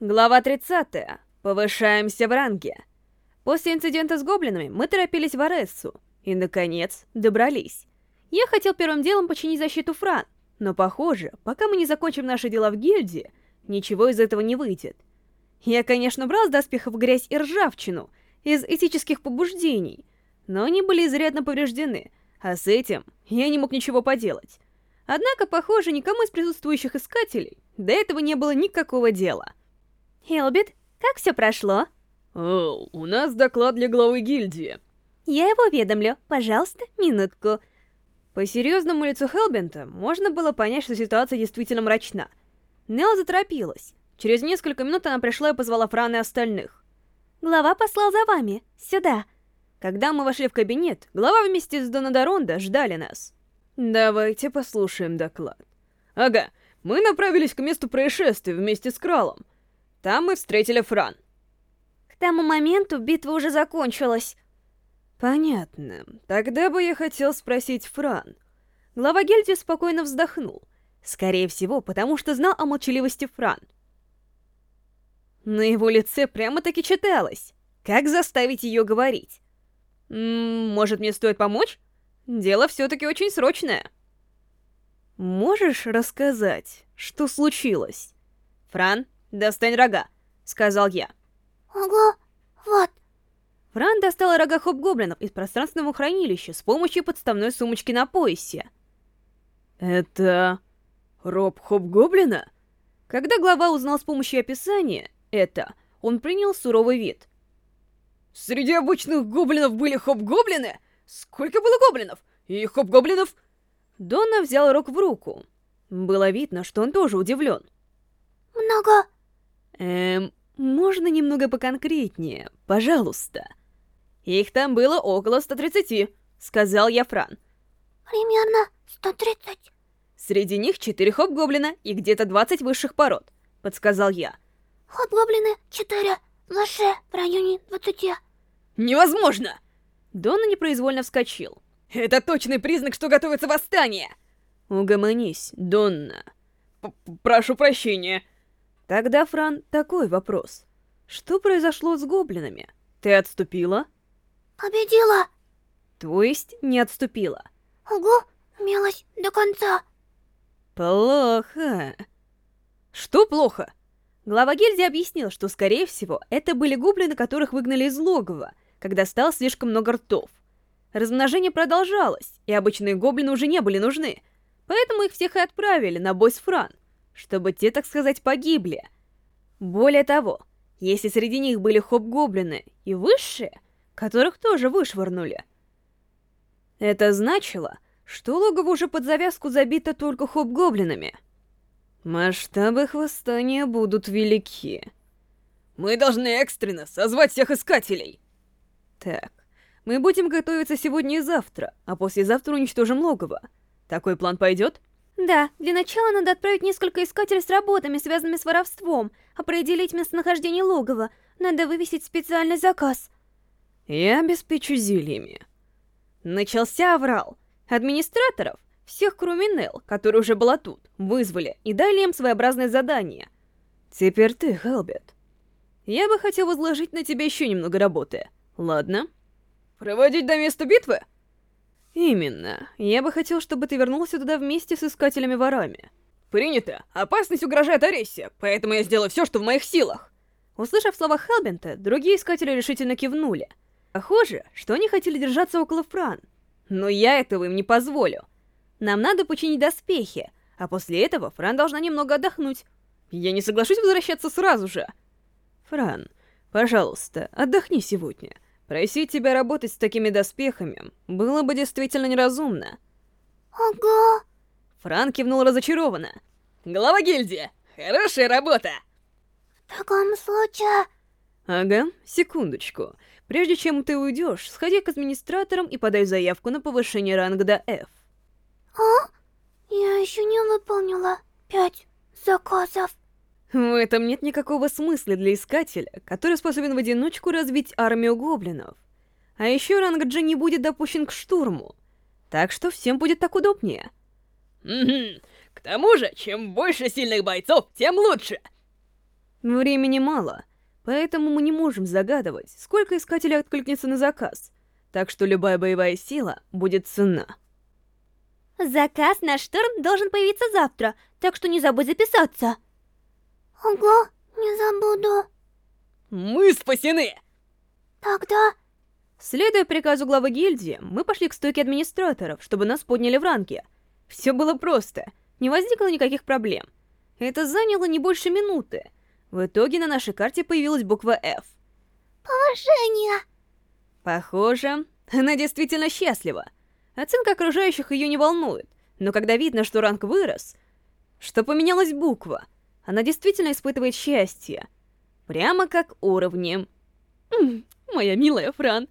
Глава 30. Повышаемся в ранге. После инцидента с гоблинами мы торопились в Арессу. И, наконец, добрались. Я хотел первым делом починить защиту Фран, но, похоже, пока мы не закончим наши дела в гильдии, ничего из этого не выйдет. Я, конечно, брал с доспехов грязь и ржавчину из этических побуждений, но они были изрядно повреждены, а с этим я не мог ничего поделать. Однако, похоже, никому из присутствующих искателей до этого не было никакого дела. Хелбит, как все прошло? О, у нас доклад для главы гильдии. Я его уведомлю. Пожалуйста, минутку. По серьезному лицу Хелбента можно было понять, что ситуация действительно мрачна. Нелла заторопилась. Через несколько минут она пришла и позвала Франа и остальных. Глава послал за вами. Сюда. Когда мы вошли в кабинет, глава вместе с Донадоронда ждали нас. Давайте послушаем доклад. Ага, мы направились к месту происшествия вместе с Кралом. Там мы встретили Фран. К тому моменту битва уже закончилась. Понятно. Тогда бы я хотел спросить Фран. Глава гильдии спокойно вздохнул. Скорее всего, потому что знал о молчаливости Фран. На его лице прямо-таки читалось. Как заставить ее говорить? М -м, может, мне стоит помочь? Дело все-таки очень срочное. Можешь рассказать, что случилось? Фран, «Достань рога», — сказал я. Ого, вот. Фран достала рога хоп-гоблинов из пространственного хранилища с помощью подставной сумочки на поясе. «Это... роб хоп-гоблина?» Когда глава узнал с помощью описания это, он принял суровый вид. «Среди обычных гоблинов были хоп-гоблины? Сколько было гоблинов? И хоп-гоблинов?» Донна взял рог в руку. Было видно, что он тоже удивлен. «Много Эм, можно немного поконкретнее, пожалуйста? Их там было около 130, сказал я Фран. Примерно 130. Среди них 4 хоп-гоблина и где-то 20 высших пород, подсказал я. Хоп-гоблины 4, выше в районе 20. Невозможно! Дона непроизвольно вскочил. Это точный признак, что готовится восстание! Угомонись, Донна. П Прошу прощения. Тогда, Фран, такой вопрос. Что произошло с гоблинами? Ты отступила? Победила. То есть не отступила? Ого, мелось до конца. Плохо. Что плохо? Глава гильдии объяснил, что, скорее всего, это были гоблины, которых выгнали из логова, когда стало слишком много ртов. Размножение продолжалось, и обычные гоблины уже не были нужны, поэтому их всех и отправили на бой с Фран чтобы те, так сказать, погибли. Более того, если среди них были хоп-гоблины и высшие, которых тоже вышвырнули, это значило, что логово уже под завязку забито только хоп-гоблинами. Масштабы восстания будут велики. Мы должны экстренно созвать всех искателей. Так, мы будем готовиться сегодня и завтра, а послезавтра уничтожим логово. Такой план пойдет? Да, для начала надо отправить несколько искателей с работами, связанными с воровством, определить местонахождение логова. Надо вывесить специальный заказ. Я обеспечу зельями. Начался аврал. Администраторов, всех кроме Нел, которая уже была тут, вызвали и дали им своеобразное задание. Теперь ты, Хелбет. Я бы хотел возложить на тебя еще немного работы. Ладно? Проводить до места битвы? Именно. Я бы хотел, чтобы ты вернулся туда вместе с искателями-ворами. Принято. Опасность угрожает Арессе, поэтому я сделаю все, что в моих силах. Услышав слова Хелбента, другие искатели решительно кивнули. Похоже, что они хотели держаться около Фран. Но я этого им не позволю. Нам надо починить доспехи, а после этого Фран должна немного отдохнуть. Я не соглашусь возвращаться сразу же. Фран, пожалуйста, отдохни сегодня. Просить тебя работать с такими доспехами было бы действительно неразумно. Ого. Фран кивнул разочарованно. Глава гильдии, хорошая работа! В таком случае... Ага, секундочку. Прежде чем ты уйдешь, сходи к администраторам и подай заявку на повышение ранга до F. А? Я еще не выполнила пять заказов. В этом нет никакого смысла для искателя, который способен в одиночку развить армию гоблинов. А еще ранг G не будет допущен к штурму. Так что всем будет так удобнее. Угу. К тому же, чем больше сильных бойцов, тем лучше. Времени мало, поэтому мы не можем загадывать, сколько искателей откликнется на заказ, так что любая боевая сила будет ценна. Заказ на штурм должен появиться завтра, так что не забудь записаться. Ого, не забуду. Мы спасены! Тогда... Следуя приказу главы гильдии, мы пошли к стойке администраторов, чтобы нас подняли в ранге. Все было просто, не возникло никаких проблем. Это заняло не больше минуты. В итоге на нашей карте появилась буква F. Повышение. Похоже, она действительно счастлива. Оценка окружающих ее не волнует, но когда видно, что ранг вырос, что поменялась буква, она действительно испытывает счастье. Прямо как уровни. М, моя милая Фран.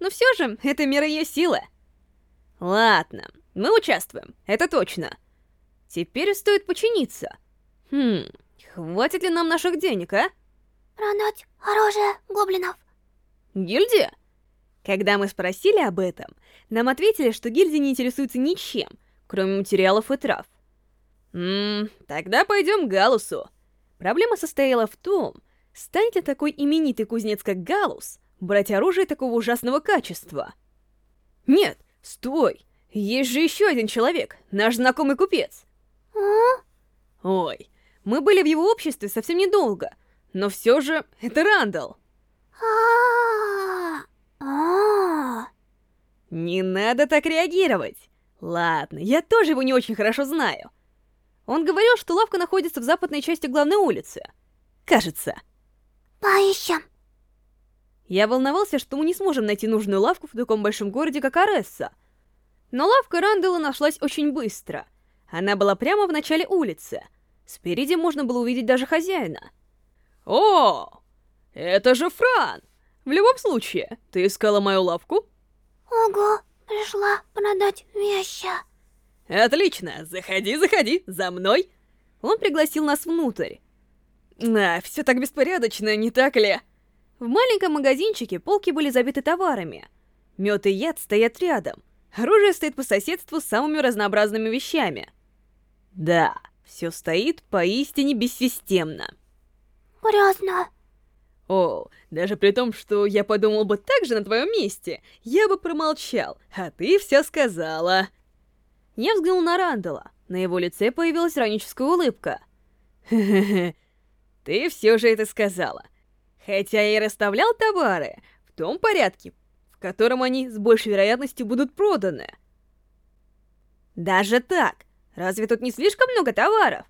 Но все же, это мера ее силы. Ладно, мы участвуем, это точно. Теперь стоит починиться. Хм, хватит ли нам наших денег, а? Продать оружие гоблинов. Гильдия? Когда мы спросили об этом, нам ответили, что гильдия не интересуется ничем, кроме материалов и трав. Ммм, тогда пойдем к Галусу. Проблема состояла в том, станет ли такой именитый кузнец, как Галус, брать оружие такого ужасного качества. Нет, стой, есть же еще один человек, наш знакомый купец. А? Ой, мы были в его обществе совсем недолго, но все же это Рандall. А, а. Не надо так реагировать. Ладно, я тоже его не очень хорошо знаю. Он говорил, что лавка находится в западной части главной улицы. Кажется. Поищем. Я волновался, что мы не сможем найти нужную лавку в таком большом городе, как Аресса. Но лавка Рандала нашлась очень быстро. Она была прямо в начале улицы. Спереди можно было увидеть даже хозяина. «О, это же Фран! В любом случае, ты искала мою лавку?» Ого, пришла продать вещи. «Отлично! Заходи, заходи! За мной!» Он пригласил нас внутрь. А, все так беспорядочно, не так ли? В маленьком магазинчике полки были забиты товарами. Мед и яд стоят рядом. Оружие стоит по соседству с самыми разнообразными вещами. Да, все стоит поистине бессистемно. Грязно. О, даже при том, что я подумал бы так же на твоем месте, я бы промолчал, а ты все сказала. Я взглянул на Рандала. На его лице появилась раническая улыбка. Хе-хе-хе, ты все же это сказала. Хотя я и расставлял товары в том порядке, в котором они с большей вероятностью будут проданы. Даже так? Разве тут не слишком много товаров?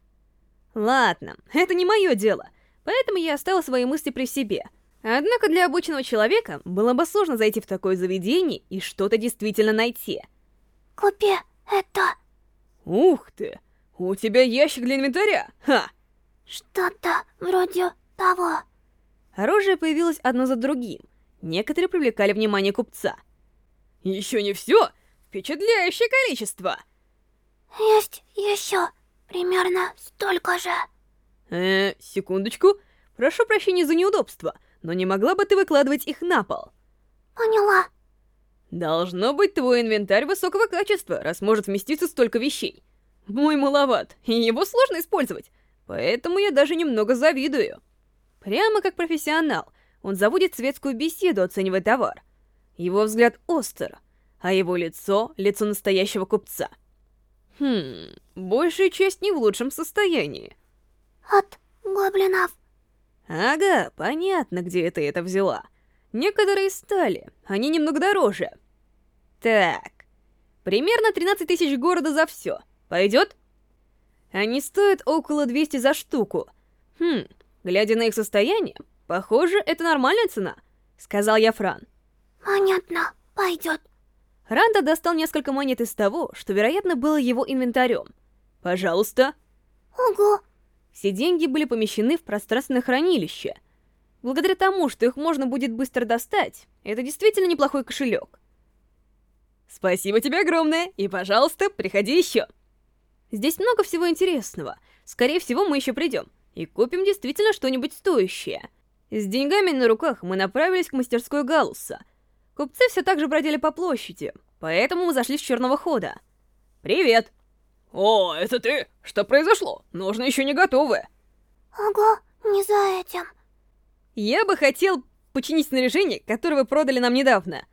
Ладно, это не мое дело, поэтому я оставил свои мысли при себе. Однако для обычного человека было бы сложно зайти в такое заведение и что-то действительно найти. Купи это. Ух ты, у тебя ящик для инвентаря, ха! Что-то вроде того. Оружие появилось одно за другим. Некоторые привлекали внимание купца. Еще не все, впечатляющее количество. Есть еще примерно столько же. Э, секундочку. Прошу прощения за неудобство, но не могла бы ты выкладывать их на пол? Поняла. Должно быть твой инвентарь высокого качества, раз может вместиться столько вещей. Мой маловат, и его сложно использовать, поэтому я даже немного завидую. Прямо как профессионал, он заводит светскую беседу, оценивая товар. Его взгляд остр, а его лицо — лицо настоящего купца. Хм, большая часть не в лучшем состоянии. От гоблинов. Ага, понятно, где ты это взяла. Некоторые стали, они немного дороже. Так, примерно 13 тысяч города за все. Пойдет? Они стоят около 200 за штуку. Хм, глядя на их состояние, похоже, это нормальная цена, сказал я Фран. Понятно, пойдет. Ранда достал несколько монет из того, что, вероятно, было его инвентарем. Пожалуйста. Ого. Все деньги были помещены в пространственное хранилище. Благодаря тому, что их можно будет быстро достать, это действительно неплохой кошелек. Спасибо тебе огромное, и, пожалуйста, приходи еще. Здесь много всего интересного. Скорее всего, мы еще придем и купим действительно что-нибудь стоящее. С деньгами на руках мы направились к мастерской Галуса. Купцы все так же бродили по площади, поэтому мы зашли с черного хода. «Привет!» «О, это ты? Что произошло? Нужно еще не готовы!» Ого, не за этим. Я бы хотел починить снаряжение, которое вы продали нам недавно.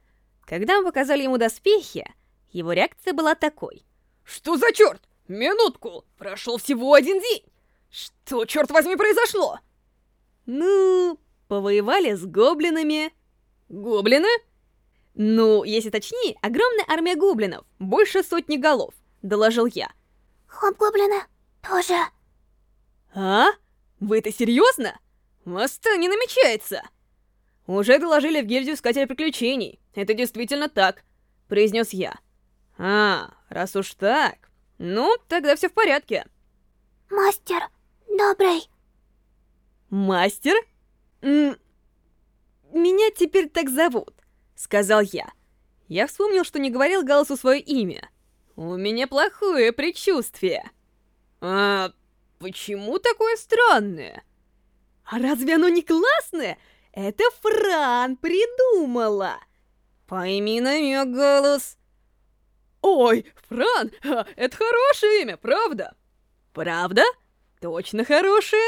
Когда мы показали ему доспехи, его реакция была такой. Что за черт? Минутку! Прошел всего один день! Что, черт возьми, произошло? Ну, повоевали с гоблинами. Гоблины? Ну, если точнее, огромная армия гоблинов, больше сотни голов, доложил я. Хоб-гоблины тоже. А? Вы это серьезно? Моста не намечается. Уже доложили в гильдию Искателя Приключений. Это действительно так, произнес я. А, раз уж так, ну, тогда все в порядке. Мастер, добрый. Мастер? М Меня теперь так зовут, сказал я. Я вспомнил, что не говорил голосу свое имя. У меня плохое предчувствие. А почему такое странное? А разве оно не классное? Это Фран придумала. Пойми намек, голос. Ой, Фран, это хорошее имя, правда? Правда? Точно хорошее?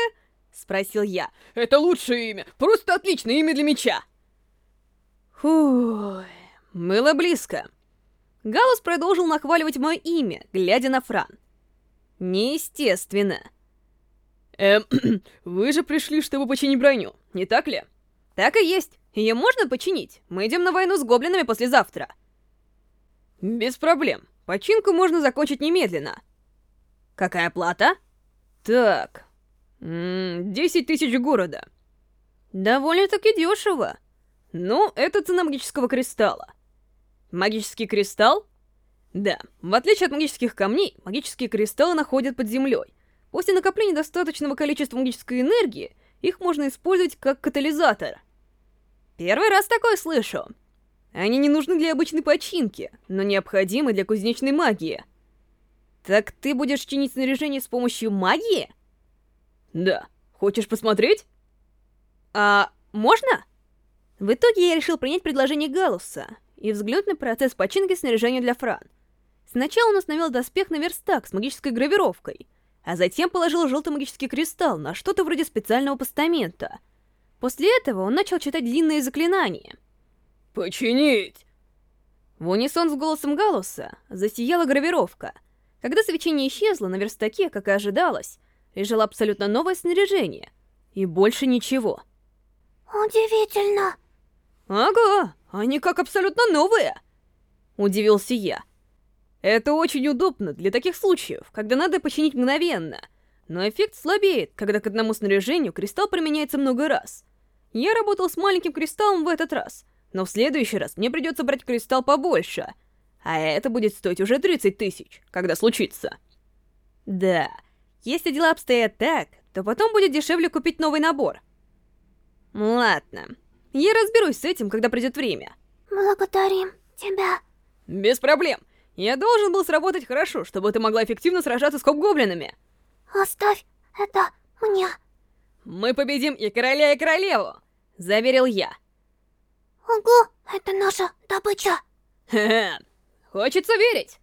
Спросил я. Это лучшее имя, просто отличное имя для меча. Фух, было близко. Галус продолжил нахваливать мое имя, глядя на Фран. Неестественно. Эм, вы же пришли, чтобы починить броню, не так ли? Так и есть. Ее можно починить. Мы идем на войну с гоблинами послезавтра. Без проблем. Починку можно закончить немедленно. Какая плата? Так, десять тысяч города. Довольно-таки дешево. Ну, это цена магического кристалла. Магический кристалл? Да, в отличие от магических камней, магические кристаллы находят под землей. После накопления достаточного количества магической энергии, их можно использовать как катализатор. Первый раз такое слышу. Они не нужны для обычной починки, но необходимы для кузнечной магии. Так ты будешь чинить снаряжение с помощью магии? Да. Хочешь посмотреть? А можно? В итоге я решил принять предложение Галуса и взглянуть на процесс починки снаряжения для Фран. Сначала он установил доспех на верстак с магической гравировкой, а затем положил желтый магический кристалл на что-то вроде специального постамента. После этого он начал читать длинные заклинания — «Починить!» В унисон с голосом Галуса засияла гравировка. Когда свечение исчезло, на верстаке, как и ожидалось, лежало абсолютно новое снаряжение. И больше ничего. Удивительно. Ага, они как абсолютно новые. Удивился я. Это очень удобно для таких случаев, когда надо починить мгновенно. Но эффект слабеет, когда к одному снаряжению кристалл применяется много раз. Я работал с маленьким кристаллом в этот раз — но в следующий раз мне придется брать кристалл побольше. А это будет стоить уже 30 тысяч, когда случится. Да, если дела обстоят так, то потом будет дешевле купить новый набор. Ладно, я разберусь с этим, когда придет время. Благодарим тебя. Без проблем. Я должен был сработать хорошо, чтобы ты могла эффективно сражаться с хоп-гоблинами. Оставь это мне. Мы победим и короля, и королеву, заверил я. Ого, это наша добыча. Хе-хе, хочется верить.